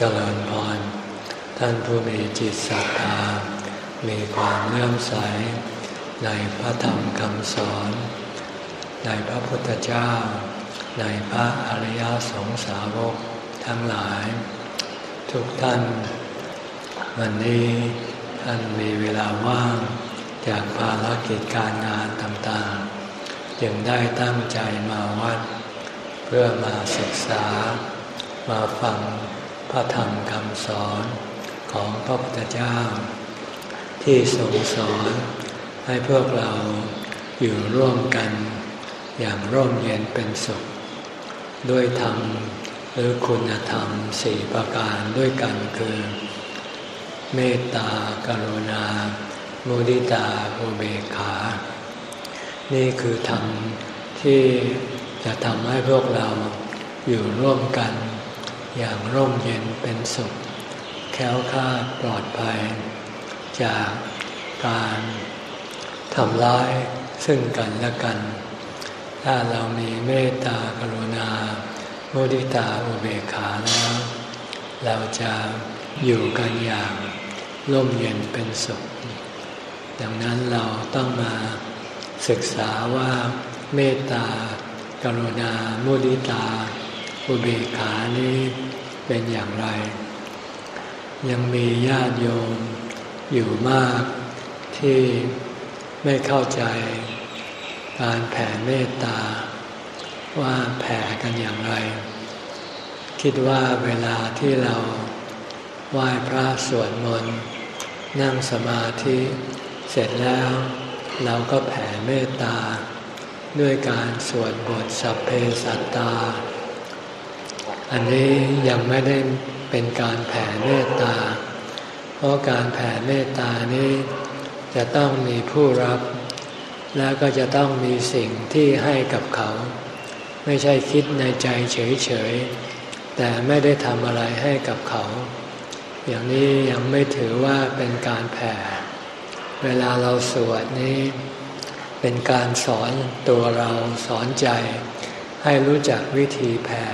เจริญพร ท่านผู้มีจิตศรัทธา มีความเลื่อมใส ในพระธรรมคำสอน ในพระพุทธเจ้า ในพระอริยสงสาวกทั้งหลาย ทุกท่าน วันนี้ท่านมีเวลาว่าง จากภารกิจการงานต่างๆ จึงได้ตั้งใจมาวัด เพื่อมาศึกษามาฟัง พระธรรมคำสอนของพระพุทธเจ้า ที่ทรงสอนให้พวกเราอยู่ร่วมกัน อย่างร่มเย็นเป็นสุข ด้วยธรรมหรือคุณธรรมสี่ประการด้วยกันคือ เมตตากรุณา มุดิตาอุเบกขา นี่คือธรรมที่จะทำให้พวกเราอยู่ร่วมกัน อย่างร่มเย็นเป็นสุข แค้วคาดปลอดภัย จากการทำร้ายซึ่งกันและกัน ถ้าเรามีเมตตากรุณาโมดิตาอุเบกขาแล้ว เราจะอยู่กันอย่างร่มเย็นเป็นสุข ดังนั้นเราต้องมาศึกษาว่าเมตตากรุณาโมดิตา อุเบกขานี้เป็นอย่างไร ยังมีญาติโยมอยู่มากที่ไม่เข้าใจการแผ่เมตตา ว่าแผ่กันอย่างไร คิดว่าเวลาที่เราไหว้พระสวดมนต์นั่งสมาธิเสร็จแล้ว เราก็แผ่เมตตา ด้วยการสวดบทสัพเพสัตตา อันนี้ยังไม่ได้เป็นการแผ่เมตตา เพราะการแผ่เมตตานี้จะต้องมีผู้รับ แล้วก็จะต้องมีสิ่งที่ให้กับเขา ไม่ใช่คิดในใจเฉยๆ แต่ไม่ได้ทำอะไรให้กับเขา อย่างนี้ยังไม่ถือว่าเป็นการแผ่ เวลาเราสวดนี้เป็นการสอนตัวเราสอนใจ ให้รู้จักวิธีแผ่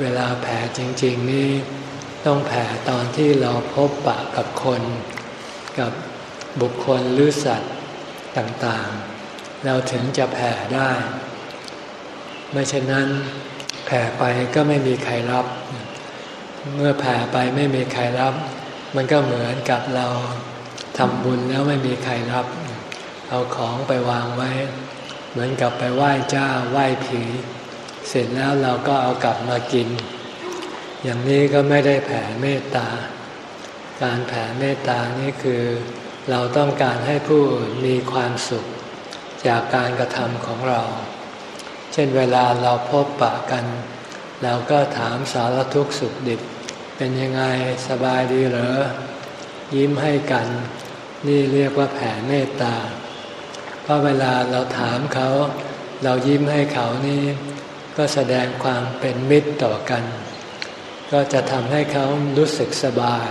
เวลาแผ่จริง ๆ นี่ต้องแผ่ตอนที่เราพบปะกับคน กับบุคคลหรือสัตว์ต่างๆ เราถึงจะแผ่ได้ ไม่เช่นนั้นแผ่ไปก็ไม่มีใครรับ เมื่อแผ่ไปไม่มีใครรับ มันก็เหมือนกับเราทำบุญแล้วไม่มีใครรับ เอาของไปวางไว้ เหมือนกับไปไหว้เจ้าไหว้ผี เสร็จแล้วเราก็เอากลับมากิน อย่างนี้ก็ไม่ได้แผ่เมตตา การแผ่เมตตานี่คือ เราต้องการให้ผู้อื่นมีความสุข จากการกระทำของเรา เช่นเวลาเราพบปะกัน เราก็ถามสารทุกข์สุขดิบ เป็นยังไงสบายดีเหรอยิ้มให้กัน นี่เรียกว่าแผ่เมตตา เพราะเวลาเราถามเขา เรายิ้มให้เขานี่ ก็แสดงความเป็นมิตรต่อกัน ก็จะทำให้เขารู้สึกสบาย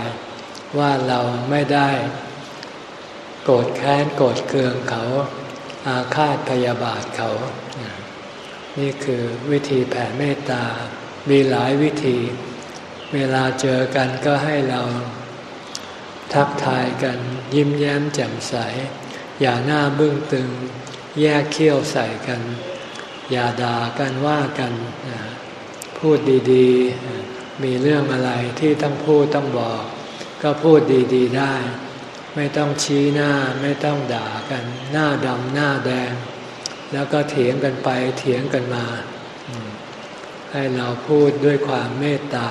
ว่าเราไม่ได้ โกรธแค้นโกรธเคืองเขาอาฆาตพยาบาทเขา นี่คือวิธีแผ่เมตตา มีหลายวิธี เวลาเจอกันก็ให้เรา ทักทายกัน ยิ้มแย้มแจ่มใส อย่าหน้าบึ้งตึง แยกเขี้ยวใส่กัน อย่าด่ากันว่ากัน พูดดีๆ มีเรื่องอะไรที่ต้องพูดต้องบอก ก็พูดดีๆได้ ไม่ต้องชี้หน้าไม่ต้องด่ากัน หน้าดำหน้าแดง แล้วก็เถียงกันไปเถียงกันมา ให้เราพูดด้วยความเมตตา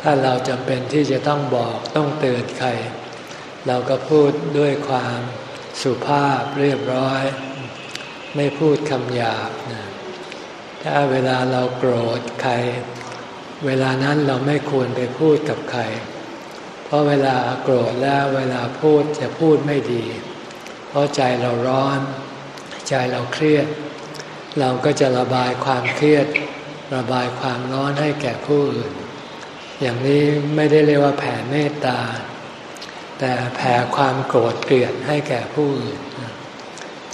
ถ้าเราจำเป็นที่จะต้องบอกต้องเตือนใคร เราก็พูดด้วยความสุภาพเรียบร้อย ไม่พูดคำหยาบนะถ้าเวลาเราโกรธใคร เวลานั้นเราไม่ควรไปพูดกับใคร เพราะเวลาโกรธแล้วเวลาพูดจะพูดไม่ดี เพราะใจเราร้อน ใจเราเครียด เราก็จะระบายความเครียด ระบายความร้อนให้แก่ผู้อื่น อย่างนี้ไม่ได้เรียกว่าแผ่เมตตา แต่แผ่ความโกรธเกลียดให้แก่ผู้อื่น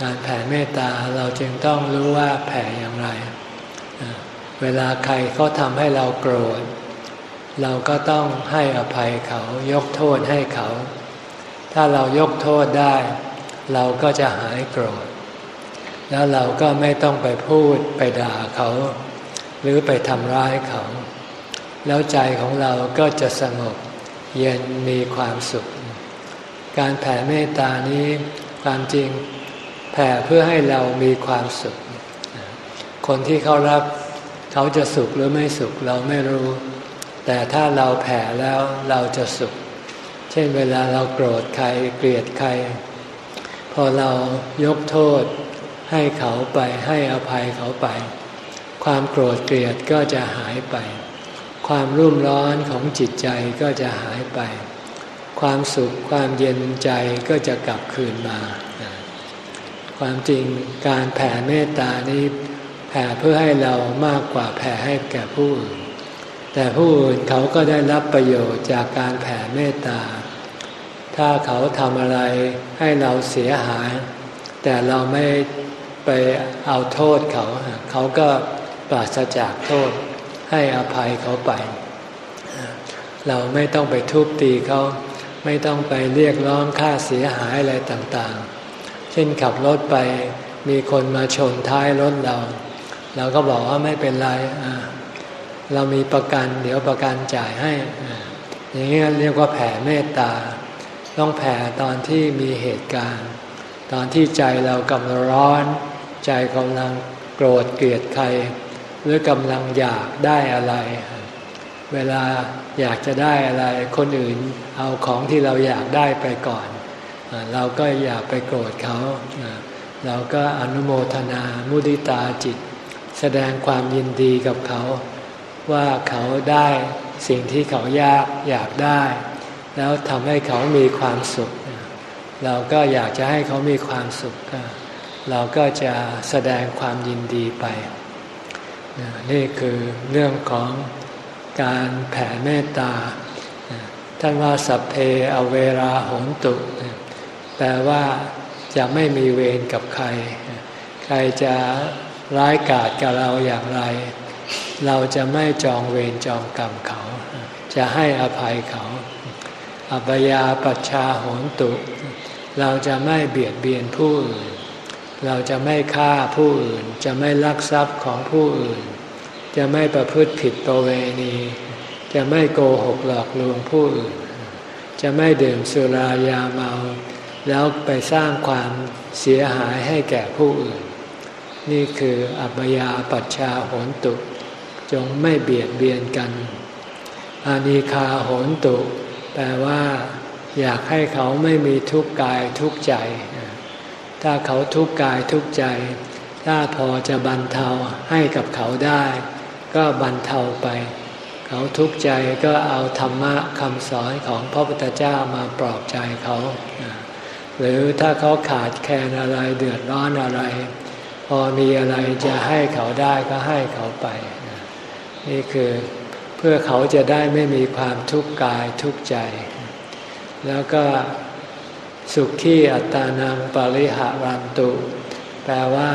การแผ่เมตตาเราจึงต้องรู้ว่าแผ่อย่างไร เวลาใครเขาทำให้เราโกรธ เราก็ต้องให้อภัยเขายกโทษให้เขา ถ้าเรายกโทษได้ เราก็จะหายโกรธ แล้วเราก็ไม่ต้องไปพูดไปด่าเขา หรือไปทำร้ายเขา แล้วใจของเราก็จะสงบเย็นมีความสุข การแผ่เมตตานี้ความจริง แผ่เพื่อให้เรามีความสุข คนที่เขารับเขาจะสุขหรือไม่สุขเราไม่รู้ แต่ถ้าเราแผ่แล้วเราจะสุข เช่นเวลาเราโกรธใครเกลียดใคร พอเรายกโทษให้เขาไปให้อภัยเขาไป ความโกรธเกลียดก็จะหายไป ความรุ่มร้อนของจิตใจก็จะหายไป ความสุขความเย็นใจก็จะกลับคืนมา ความจริงการแผ่เมตตานี้แผ่เพื่อให้เรามากกว่าแผ่ให้แก่ผู้อื่น แต่ผู้อื่นเขาก็ได้รับประโยชน์จากการแผ่เมตตา ถ้าเขาทำอะไรให้เราเสียหาย แต่เราไม่ไปเอาโทษเขา เขาก็ปราศจากโทษให้อภัยเขาไป เราไม่ต้องไปทุบตีเขา ไม่ต้องไปเรียกร้องค่าเสียหายอะไรต่างๆ เช่นขับรถไปมีคนมาชนท้ายรถเรา เราก็บอกว่าไม่เป็นไรเรามีประกัน เดี๋ยวประกันจ่ายให้ อย่างนี้เรียกว่าแผ่เมตตา ต้องแผ่ตอนที่มีเหตุการณ์ ตอนที่ใจเรากำลังร้อน ใจกำลังโกรธเกลียดใคร หรือกำลังอยากได้อะไร เวลาอยากจะได้อะไร คนอื่นเอาของที่เราอยากได้ไปก่อน เราก็อยากไปโกรธเขาเราก็อนุโมทนามุดิตาจิต แสดงความยินดีกับเขา ว่าเขาได้สิ่งที่เขายากอยากได้ แล้วทำให้เขามีความสุข เราก็อยากจะให้เขามีความสุข เราก็จะแสดงความยินดีไป นี่คือเรื่องของการแผ่เมตตาท่านว่าสัพเพอเวราหนตุ แปลว่าจะไม่มีเวรกับใคร ใครจะร้ายกาจกับเราอย่างไร เราจะไม่จองเวรจองกรรมเขา จะให้อภัยเขา อัปยาปัชชาโหนตุ เราจะไม่เบียดเบียนผู้อื่น เราจะไม่ฆ่าผู้อื่น จะไม่ลักทรัพย์ของผู้อื่น จะไม่ประพฤติผิดประเวณี จะไม่โกหกหลอกลวงผู้อื่น จะไม่ดื่มสุรายาเมา แล้วไปสร้างความเสียหายให้แก่ผู้อื่น นี่คืออัปยาปัชชาโหนตุ จงไม่เบียดเบียนกัน อานิคาโหนตุ แปลว่า อยากให้เขาไม่มีทุกข์กายทุกข์ใจ ถ้าเขาทุกข์กายทุกข์ใจ ถ้าพอจะบรรเทาให้กับเขาได้ ก็บรรเทาไปเขาทุกข์ใจก็เอาธรรมะคำสอนของพระพุทธเจ้ามาปลอบใจเขา หรือถ้าเขาขาดแคลนอะไรเดือดร้อนอะไร พอมีอะไรจะให้เขาได้ก็ให้เขาไป นี่คือเพื่อเขาจะได้ไม่มีความทุกข์กายทุกข์ใจ แล้วก็สุขที่อัตานังปริหารันตุ แปลว่า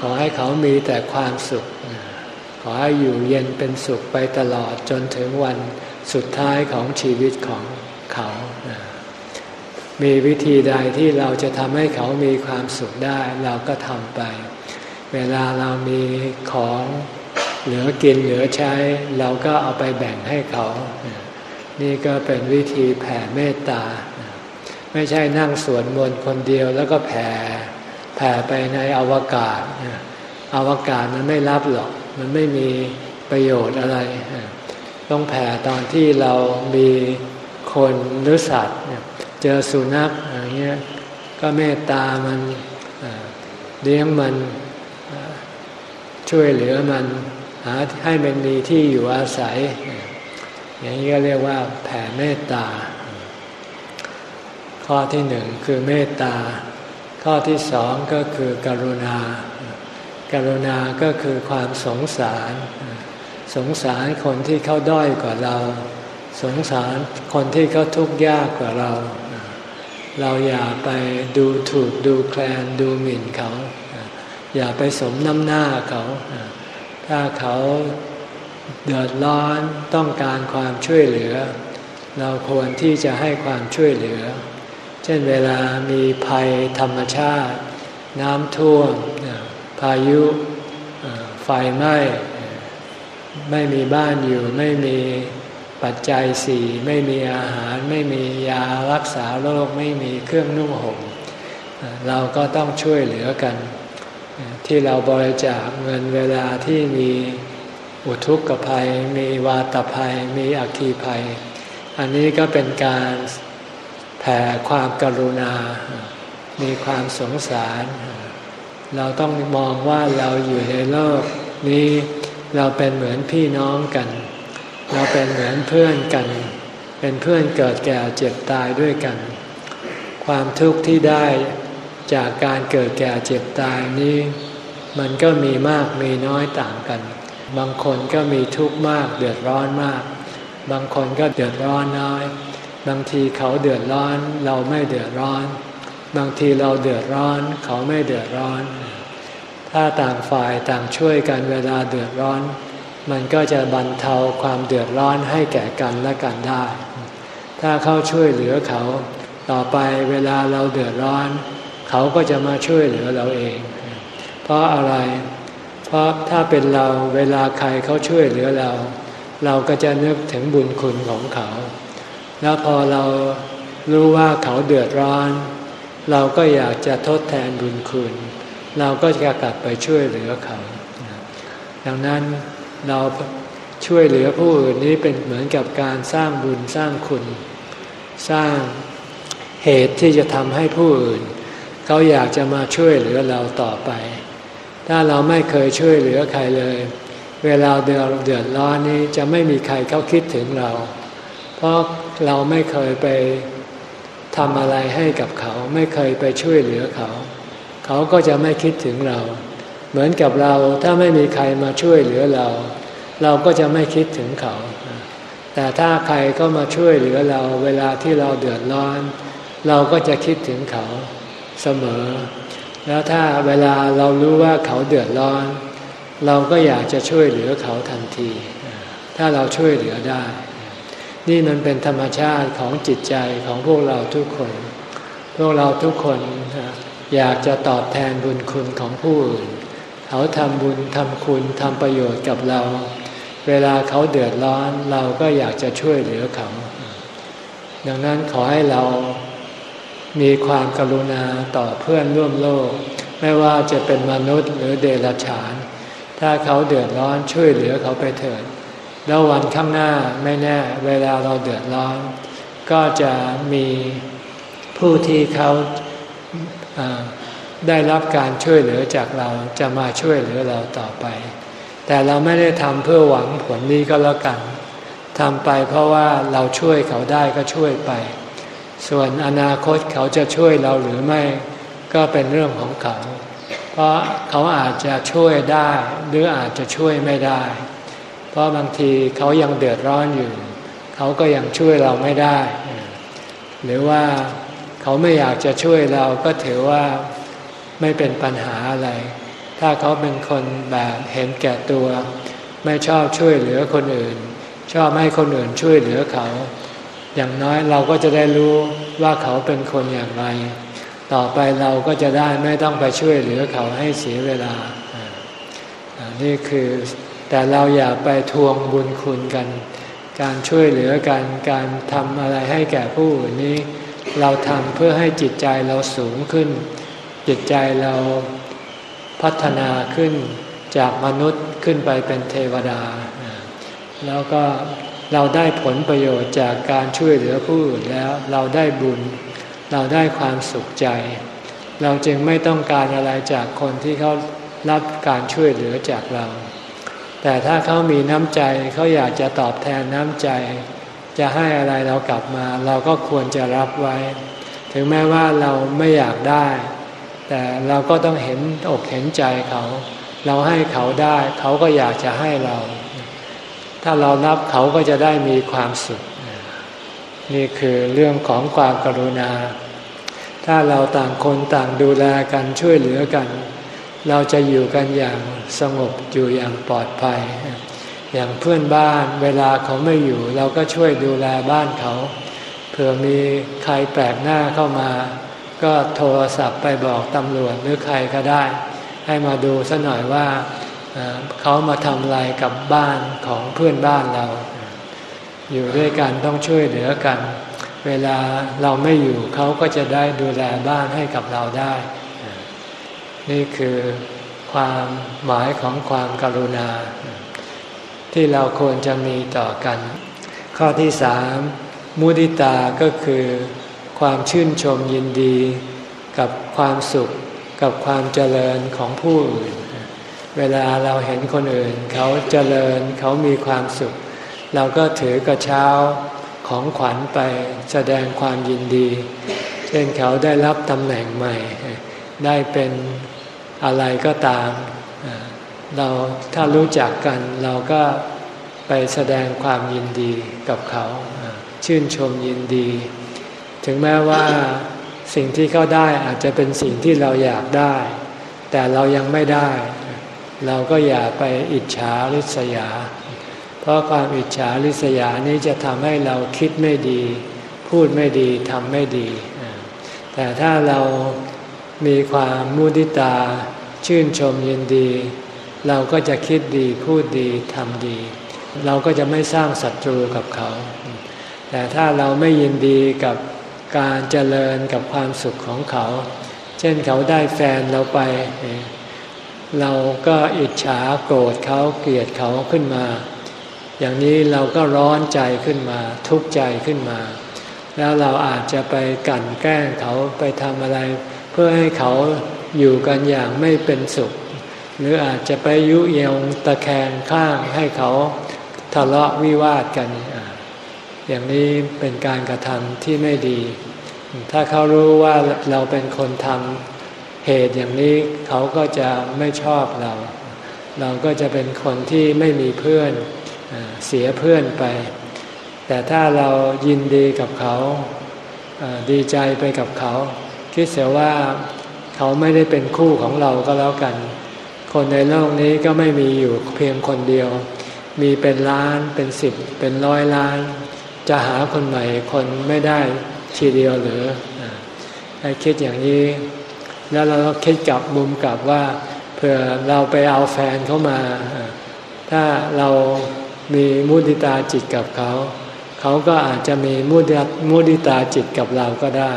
ขอให้เขามีแต่ความสุข ขอให้อยู่เย็นเป็นสุขไปตลอดจนถึงวันสุดท้ายของชีวิตของเขา มีวิธีใดที่เราจะทำให้เขามีความสุขได้เราก็ทำไป เวลาเรามีของเหลือกินเหลือใช้ เราก็เอาไปแบ่งให้เขา นี่ก็เป็นวิธีแผ่เมตตา ไม่ใช่นั่งสวดมนต์คนเดียวแล้วก็แผ่แผ่ไปในอวกาศอวกาศมันไม่รับหรอก มันไม่มีประโยชน์อะไร ต้องแผ่ตอนที่เรามีคนหรือสัตว์ เจอสุนัขอย่างเงี้ยก็เมตตามันเลี้ยงมันช่วยเหลือมันหาให้มันมีที่อยู่อาศัย อย่างนี้ก็เรียกว่าแผ่เมตตา ข้อที่หนึ่งคือเมตตา ข้อที่สองก็คือกรุณา กรุณาก็คือความสงสาร สงสารคนที่เขาด้อยกว่าเรา สงสารคนที่เขาทุกข์ยากกว่าเรา เราอย่าไปดูถูกดูแคลนดูหมิ่นเขา อย่าไปสมน้ำหน้าเขา ถ้าเขาเดือดร้อนต้องการความช่วยเหลือ เราควรที่จะให้ความช่วยเหลือ เช่นเวลามีภัยธรรมชาติ น้ำท่วมพายุไฟไหม้ไม่มีบ้านอยู่ไม่มี ปัจจัยสี่ไม่มีอาหารไม่มียารักษาโรคไม่มีเครื่องนุ่งห่มเราก็ต้องช่วยเหลือกัน ที่เราบริจาคเงินเวลาที่มีอุทุกภัย มีวาตภัย มีอัคคีภัย อันนี้ก็เป็นการแผ่ความกรุณา มีความสงสาร เราต้องมองว่าเราอยู่ในโลกนี้เราเป็นเหมือนพี่น้องกัน เราเป็นเหมือนเพื่อนกัน เป็นเพื่อนเกิดแก่เจ็บตายด้วยกัน ความทุกข์ที่ได้จากการเกิดแก่เจ็บตายนี้ มันก็มีมากมีน้อยต่างกัน บางคนก็มีทุกข์มากเดือดร้อนมาก บางคนก็เดือดร้อนน้อย บางทีเขาเดือดร้อนเราไม่เดือดร้อน บางทีเราเดือดร้อนเขาไม่เดือดร้อน ถ้าต่างฝ่ายต่างช่วยกันเวลาเดือดร้อน มันก็จะบรรเทาความเดือดร้อนให้แก่กันและกันได้ ถ้าเขาช่วยเหลือเขา ต่อไปเวลาเราเดือดร้อน เขาก็จะมาช่วยเหลือเราเอง เพราะอะไร เพราะถ้าเป็นเราเวลาใครเขาช่วยเหลือเรา เราก็จะนึกถึงบุญคุณของเขา แล้วพอเรารู้ว่าเขาเดือดร้อน เราก็อยากจะทดแทนบุญคุณ เราก็จะกลับไปช่วยเหลือเขา ดังนั้น เราช่วยเหลือผู้อื่นนี้เป็นเหมือนกับการสร้างบุญสร้างคุณ สร้างเหตุที่จะทำให้ผู้อื่น เขาอยากจะมาช่วยเหลือเราต่อไป ถ้าเราไม่เคยช่วยเหลือใครเลย เวลาเดือดเดือดร้อนนี้จะไม่มีใครเขาคิดถึงเรา เพราะเราไม่เคยไปทำอะไรให้กับเขา ไม่เคยไปช่วยเหลือเขา เขาก็จะไม่คิดถึงเรา เหมือนกับเราถ้าไม่มีใครมาช่วยเหลือเรา เราก็จะไม่คิดถึงเขา แต่ถ้าใครก็มาช่วยเหลือเราเวลาที่เราเดือดร้อน เราก็จะคิดถึงเขาเสมอ แล้วถ้าเวลาเรารู้ว่าเขาเดือดร้อน เราก็อยากจะช่วยเหลือเขาทันที ถ้าเราช่วยเหลือได้ นี่มันเป็นธรรมชาติของจิตใจของพวกเราทุกคน พวกเราทุกคนอยากจะตอบแทนบุญคุณของผู้อื่น เขาทำบุญทำคุณทำประโยชน์กับเรา เวลาเขาเดือดร้อนเราก็อยากจะช่วยเหลือเขา ดังนั้นขอให้เรามีความกรุณาต่อเพื่อนร่วมโลก ไม่ว่าจะเป็นมนุษย์หรือเดรัจฉาน ถ้าเขาเดือดร้อนช่วยเหลือเขาไปเถิด แล้ววันข้างหน้าไม่แน่ เวลาเราเดือดร้อน ก็จะมีผู้ที่เขา ได้รับการช่วยเหลือจากเราจะมาช่วยเหลือเราต่อไป แต่เราไม่ได้ทำเพื่อหวังผลนี้ก็แล้วกันทำไปเพราะว่าเราช่วยเขาได้ก็ช่วยไป ส่วนอนาคตเขาจะช่วยเราหรือไม่ก็เป็นเรื่องของเขา เพราะเขาอาจจะช่วยได้หรืออาจจะช่วยไม่ได้ เพราะบางทีเขายังเดือดร้อนอยู่ เขาก็ยังช่วยเราไม่ได้ หรือว่าเขาไม่อยากจะช่วยเราก็ถือว่า ไม่เป็นปัญหาอะไร ถ้าเขาเป็นคนแบบเห็นแก่ตัว ไม่ชอบช่วยเหลือคนอื่น ชอบให้คนอื่นช่วยเหลือเขา อย่างน้อยเราก็จะได้รู้ว่าเขาเป็นคนอย่างไร ต่อไปเราก็จะได้ไม่ต้องไปช่วยเหลือเขาให้เสียเวลา นี่คือแต่เราอย่าไปทวงบุญคุณกัน การช่วยเหลือกัน การทำอะไรให้แก่ผู้อื่นนี้ เราทำเพื่อให้จิตใจเราสูงขึ้น จิตใจเราพัฒนาขึ้นจากมนุษย์ขึ้นไปเป็นเทวดา แล้วก็เราได้ผลประโยชน์จากการช่วยเหลือผู้อื่นแล้วเราได้บุญ เราได้ความสุขใจ เราจึงไม่ต้องการอะไรจากคนที่เขารับการช่วยเหลือจากเรา แต่ถ้าเขามีน้ำใจเขาอยากจะตอบแทนน้ำใจ จะให้อะไรเรากลับมา เราก็ควรจะรับไว้ ถึงแม้ว่าเราไม่อยากได้ แต่เราก็ต้องเห็นอกเห็นใจเขา เราให้เขาได้ เขาก็อยากจะให้เรา ถ้าเรารับเขาก็จะได้มีความสุข นี่คือเรื่องของความกรุณา ถ้าเราต่างคนต่างดูแลกันช่วยเหลือกัน เราจะอยู่กันอย่างสงบอยู่อย่างปลอดภัย อย่างเพื่อนบ้านเวลาเขาไม่อยู่ เราก็ช่วยดูแลบ้านเขาเผื่อมีใครแปลกหน้าเข้ามา ก็โทรศัพท์ไปบอกตำรวจหรือใครก็ได้ ให้มาดูสัหน่อยว่าเขามาทำอะไรกับบ้านของเพื่อนบ้านเรา อยู่ด้วยกันต้องช่วยเหลือกัน เวลาเราไม่อยู่เขาก็จะได้ดูแลบ้านให้กับเราได้ นี่คือความหมายของความกรุณา ที่เราควรจะมีต่อกัน ข้อที่สามมุติตาก็คือ ความชื่นชมยินดี กับความสุข กับความเจริญของผู้อื่น เวลาเราเห็นคนอื่น เขาเจริญเขามีความสุข เราก็ถือกระเช้าของขวัญไปแสดงความยินดี เช่นเขาได้รับตำแหน่งใหม่ ได้เป็นอะไรก็ตาม เราถ้ารู้จักกันเราก็ไปแสดงความยินดีกับเขา ชื่นชมยินดี ถึงแม้ว่าสิ่งที่เขาได้อาจจะเป็นสิ่งที่เราอยากได้ แต่เรายังไม่ได้ เราก็อย่าไปอิจฉาริษยา เพราะความอิจฉาริษยานี้จะทำให้เราคิดไม่ดี พูดไม่ดีทำไม่ดี แต่ถ้าเรามีความมุติตา ชื่นชมยินดี เราก็จะคิดดีพูดดีทำดี เราก็จะไม่สร้างศัตรูกับเขา แต่ถ้าเราไม่ยินดีกับ การเจริญกับความสุขของเขา เช่นเขาได้แฟนเราไป เราก็อิจฉาโกรธเขาเกลียดเขาขึ้นมา อย่างนี้เราก็ร้อนใจขึ้นมา ทุกข์ใจขึ้นมา แล้วเราอาจจะไปกั่นแกล้งเขาไปทำอะไร เพื่อให้เขาอยู่กันอย่างไม่เป็นสุข หรืออาจจะไปยุเยงตะแคงข้างให้เขาทะเลาะวิวาทกัน อย่างนี้เป็นการกระทำที่ไม่ดี ถ้าเขารู้ว่าเราเป็นคนทำเหตุอย่างนี้เขาก็จะไม่ชอบเรา เราก็จะเป็นคนที่ไม่มีเพื่อนเสียเพื่อนไป แต่ถ้าเรายินดีกับเขาดีใจไปกับเขา คิดเสียว่าเขาไม่ได้เป็นคู่ของเราก็แล้วกัน คนในโลกนี้ก็ไม่มีอยู่เพียงคนเดียว มีเป็นล้านเป็นสิบเป็นร้อยล้าน จะหาคนใหม่คนไม่ได้ทีเดียวหรือให้คิดอย่างนี้ แล้วเราก็คิดกลับมุมกลับว่าเผื่อเราไปเอาแฟนเข้ามา ถ้าเรามีมุติตาจิตกับเขา เขาก็อาจจะมีมุติมุตาจิตกับเราก็ได้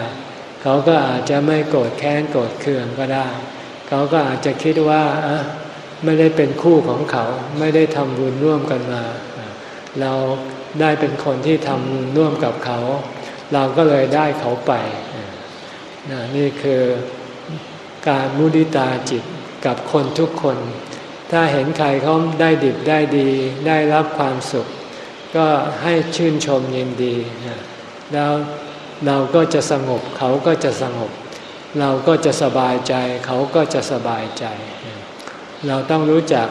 เขาก็อาจจะไม่โกรธแค้นโกรธเคืองก็ได้ เขาก็อาจจะคิดว่าไม่ได้เป็นคู่ของเขา ไม่ได้ทำบุญร่วมกันมา เรา ได้เป็นคนที่ทำร่วมกับเขา เราก็เลยได้เขาไปนี่คือการมุดิตาจิตกับคนทุกคน ถ้าเห็นใครเขาได้ดิบได้ดี ได้รับความสุข ก็ให้ชื่นชมยินดี แล้วเราก็จะสงบเขาก็จะสงบ เราก็จะสบายใจ เขาก็จะสบายใจ เราต้องรู้จัก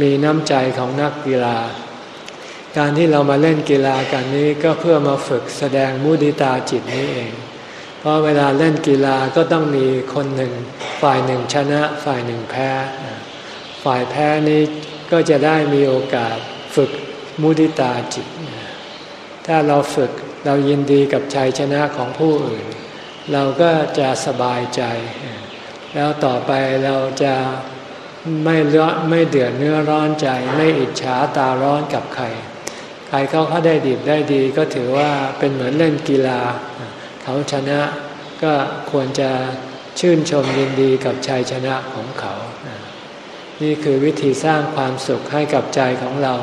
มีน้ำใจของนักกีฬา การที่เรามาเล่นกีฬากันนี้ก็เพื่อมาฝึกแสดงมุดิตาจิตนี้เอง เพราะเวลาเล่นกีฬาก็ต้องมีคนหนึ่ง ฝ่ายหนึ่งชนะฝ่ายหนึ่งแพ้ ฝ่ายแพ้นี้ก็จะได้มีโอกาสฝึกมุดิตาจิต ถ้าเราฝึกเรายินดีกับชัยชนะของผู้อื่น เราก็จะสบายใจ แล้วต่อไปเราจะไม่เลือไม่เดือดเนื้อร้อนใจ ไม่อิจฉาตาร้อนกับใคร ใครเขาเขาได้ดีได้ดีก็ถือว่าเป็นเหมือนเล่นกีฬา เขาชนะก็ควรจะชื่นชมยินดีกับชัยชนะของเขา นี่คือวิธีสร้างความสุขให้กับใจของเรา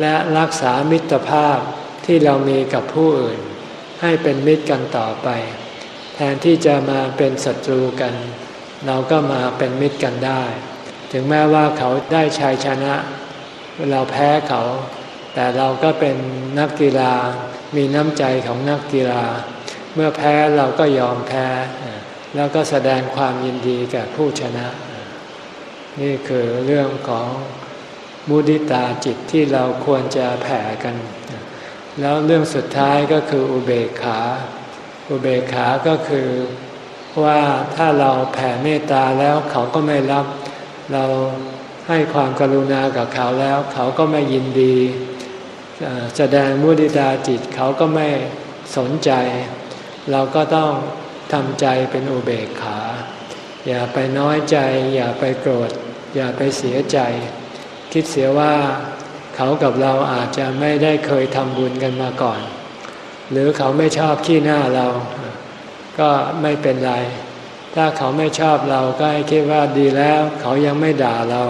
และรักษามิตรภาพที่เรามีกับผู้อื่น ให้เป็นมิตรกันต่อไป แทนที่จะมาเป็นศัตรูกัน เราก็มาเป็นมิตรกันได้ ถึงแม้ว่าเขาได้ชัยชนะ เราแพ้เขา แต่เราก็เป็นนักกีฬามีน้ำใจของนักกีฬา เมื่อแพ้เราก็ยอมแพ้ แล้วก็แสดงความยินดีแก่ผู้ชนะ นี่คือเรื่องของมุดิตาจิตที่เราควรจะแผ่กัน แล้วเรื่องสุดท้ายก็คืออุเบกขา อุเบกขาก็คือว่าถ้าเราแผ่เมตตาแล้วเขาก็ไม่รับ เราให้ความกรุณากับเขาแล้ว เขาก็ไม่ยินดี แสดงมุติตาจิตเขาก็ไม่สนใจ เราก็ต้องทำใจเป็นอุเบกขา อย่าไปน้อยใจ อย่าไปโกรธ อย่าไปเสียใจ คิดเสียว่าเขากับเราอาจจะไม่ได้เคยทำบุญกันมาก่อน หรือเขาไม่ชอบขี้หน้าเรา ก็ไม่เป็นไร ถ้าเขาไม่ชอบเราก็ให้คิดว่าดีแล้ว เขายังไม่ด่าเรา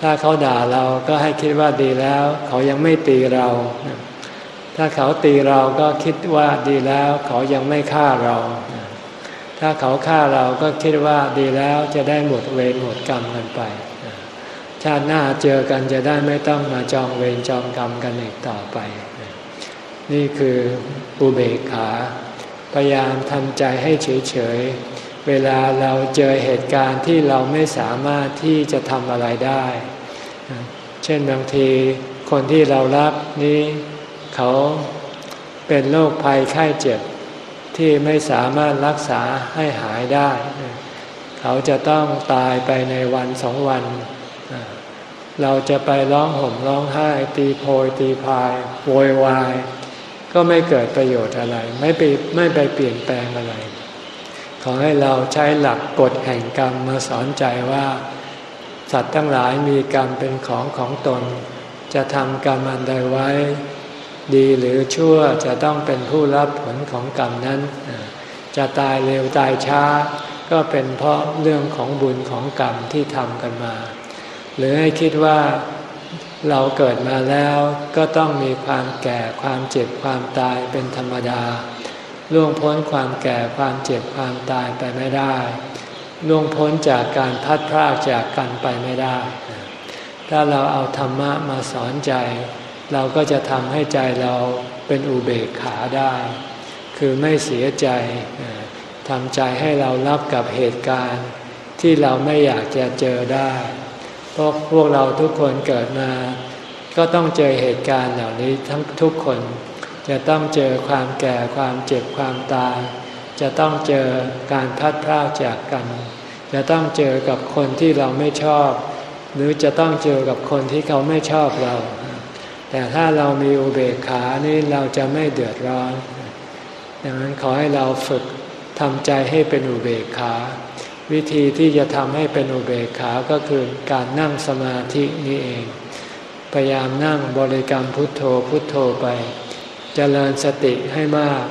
ถ้าเขาด่าเราก็ให้คิดว่าดีแล้ว เขายังไม่ตีเรา ถ้าเขาตีเราก็คิดว่าดีแล้ว เขายังไม่ฆ่าเรา ถ้าเขาฆ่าเราก็คิดว่าดีแล้วจะได้หมดเวรหมดกรรมกันไป ชาติหน้าเจอกันจะได้ไม่ต้องมาจองเวรจองกรรมกันอีกต่อไป นี่คืออุเบกขา พยายามทำใจให้เฉยเวลาเราเจอเหตุการณ์ที่เราไม่สามารถที่จะทำอะไรได้ เช่นบางทีคนที่เรารักนี้เขาเป็นโรคภัยไข้เจ็บที่ไม่สามารถรักษาให้หายได้ เขาจะต้องตายไปในวันสองวัน เราจะไปร้องห่มร้องไห้ตีโพยตีพายโวยวาย ก็ไม่เกิดประโยชน์อะไร ไม่ไปไม่ไปเปลี่ยนแปลงอะไร ขอให้เราใช้หลักกฎแห่งกรรมมาสอนใจว่า สัตว์ทั้งหลายมีกรรมเป็นของของตน จะทำกรรมอันใดไว้ ดีหรือชั่วจะต้องเป็นผู้รับผลของกรรมนั้น จะตายเร็วตายช้า ก็เป็นเพราะเรื่องของบุญของกรรมที่ทำกันมา หรือให้คิดว่าเราเกิดมาแล้วก็ต้องมีความแก่ความเจ็บความตายเป็นธรรมดาล่วงพ้นความแก่ความเจ็บความตายไปไม่ได้ ล่วงพ้นจากการพัดพรากจากกันไปไม่ได้ ถ้าเราเอาธรรมะมาสอนใจ เราก็จะทำให้ใจเราเป็นอุเบกขาได้ คือไม่เสียใจทำใจให้เรารับกับเหตุการณ์ที่เราไม่อยากจะเจอได้ เพราะพวกเราทุกคนเกิดมา ก็ต้องเจอเหตุการณ์เหล่านี้ทั้งทุกคน จะต้องเจอความแก่ความเจ็บความตาย จะต้องเจอการพัดพรากจากกัน จะต้องเจอกับคนที่เราไม่ชอบ หรือจะต้องเจอกับคนที่เขาไม่ชอบเรา แต่ถ้าเรามีอุเบกขานี่เราจะไม่เดือดร้อนดังนั้นขอให้เราฝึกทำใจให้เป็นอุเบกขา วิธีที่จะทำให้เป็นอุเบกขาก็คือการนั่งสมาธินี่เอง พยายามนั่งบริกรรมพุทโธพุทโธไปเจริญสติให้มาก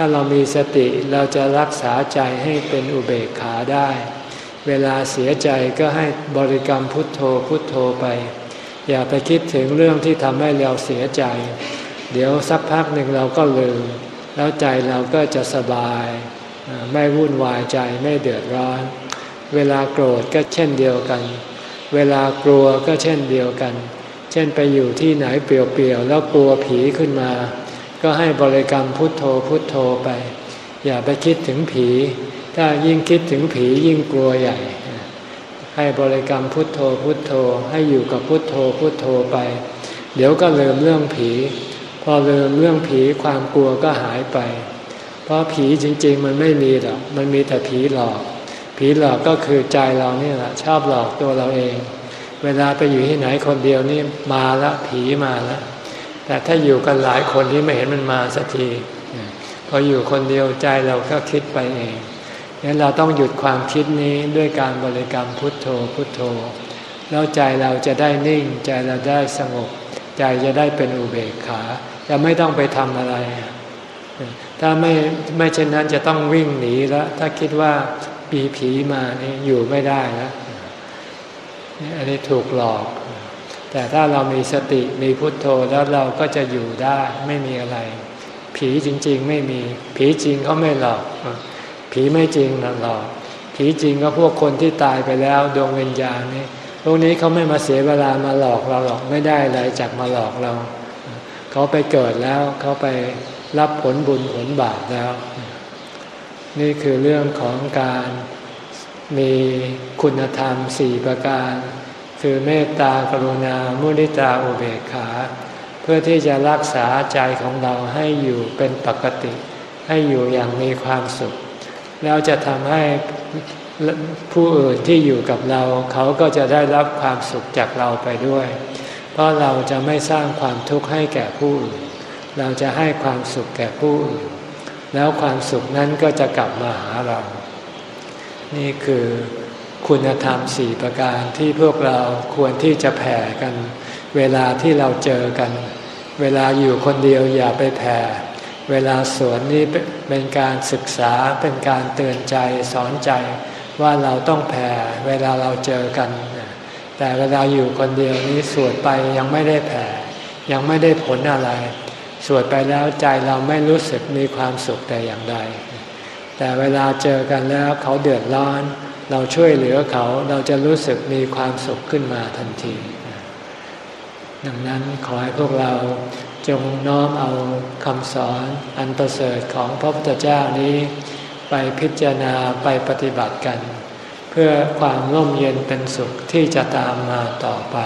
ถ้าเรามีสติเราจะรักษาใจให้เป็นอุเบกขาได้ เวลาเสียใจก็ให้บริกรรมพุทโธพุทโธไป อย่าไปคิดถึงเรื่องที่ทำให้เราเสียใจ เดี๋ยวสักพักหนึ่งเราก็ลืม แล้วใจเราก็จะสบาย ไม่วุ่นวายใจไม่เดือดร้อน เวลาโกรธก็เช่นเดียวกัน เวลากลัวก็เช่นเดียวกัน เช่นไปอยู่ที่ไหนเปลี่ยวๆแล้วกลัวผีขึ้นมา ก็ให้บริกรรมพุทโธพุทโธไป อย่าไปคิดถึงผี ถ้ายิ่งคิดถึงผียิ่งกลัวใหญ่ ให้บริกรรมพุทโธพุทโธให้อยู่กับพุทโธพุทโธไป เดี๋ยวก็ลืมเรื่องผี พอลืมเรื่องผีความกลัวก็หายไป เพราะผีจริง ๆ มันไม่มีหรอกมันมีแต่ผีหลอก ผีหลอกก็คือใจเราเนี่ยแหละชอบหลอกตัวเราเอง เวลาไปอยู่ที่ไหนคนเดียวนี่มาละผีมาแล้ว แต่ถ้าอยู่กันหลายคนที่ไม่เห็นมันมาสักทีพออยู่คนเดียวใจเราก็คิดไปเองงั้นเราต้องหยุดความคิดนี้ด้วยการบริกรรมพุทโธพุทโธ แล้วใจเราจะได้นิ่ง ใจเราได้สงบ ใจจะได้เป็นอุเบกขา จะไม่ต้องไปทำอะไร ถ้าไม่ไม่เช่นนั้นจะต้องวิ่งหนีแล้ว ถ้าคิดว่าปีผีมานี่อยู่ไม่ได้แล้วอันนี้ถูกหลอก แต่ถ้าเรามีสติมีพุทโธแล้วเราก็จะอยู่ได้ไม่มีอะไร ผีจริง ๆ ไม่มี ผีจริงเขาไม่หลอก ผีไม่จริงนะหลอก ผีจริงก็พวกคนที่ตายไปแล้วดวงวิญญาณนี่พวกนี้เขาไม่มาเสียเวลามาหลอกเราหรอกไม่ได้อะไรจากมาหลอกเรา เขาไปเกิดแล้วเขาไปรับผลบุญผลบาปแล้ว นี่คือเรื่องของการมีคุณธรรมสี่ประการ คือเมตตากรุณา มุนิตาอุเบกขา เพื่อที่จะรักษาใจของเราให้อยู่เป็นปกติ ให้อยู่อย่างมีความสุข แล้วจะทำให้ผู้อื่นที่อยู่กับเรา เขาก็จะได้รับความสุขจากเราไปด้วย เพราะเราจะไม่สร้างความทุกข์ให้แก่ผู้อื่น เราจะให้ความสุขแก่ผู้อื่น แล้วความสุขนั้นก็จะกลับมาหาเรา นี่คือ คุณธรรมสี่ประการที่พวกเราควรที่จะแผ่กัน เวลาที่เราเจอกัน เวลาอยู่คนเดียวอย่าไปแผ่ เวลาสวนนี้เป็นการศึกษาเป็นการเตือนใจสอนใจว่าเราต้องแผ่เวลาเราเจอกัน แต่เวลาอยู่คนเดียวนี้สวดไปยังไม่ได้แผ่ ยังไม่ได้ผลอะไร สวดไปแล้วใจเราไม่รู้สึกมีความสุขแต่อย่างใด แต่เวลาเจอกันแล้วเขาเดือดร้อน เราช่วยเหลือเขาเราจะรู้สึกมีความสุขขึ้นมาทันที ดังนั้นขอให้พวกเราจงน้อมเอาคำสอนอันประเสริฐของพระพุทธเจ้านี้ ไปพิจารณาไปปฏิบัติกัน เพื่อความร่มเย็นเป็นสุขที่จะตามมาต่อไป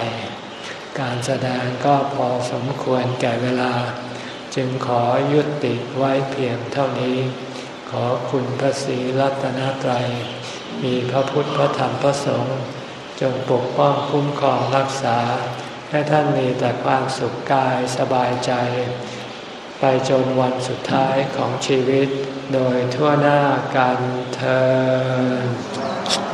การแสดงก็พอสมควรแก่เวลา จึงขอยุติไว้เพียงเท่านี้ ขอคุณพระศรีรัตนตรัย มีพระพุทธพระธรรมพระสงฆ์จงปกป้องคุ้มครองรักษา ให้ท่านมีแต่ความสุขกายสบายใจ ไปจนวันสุดท้ายของชีวิตโดยทั่วหน้ากันเธอ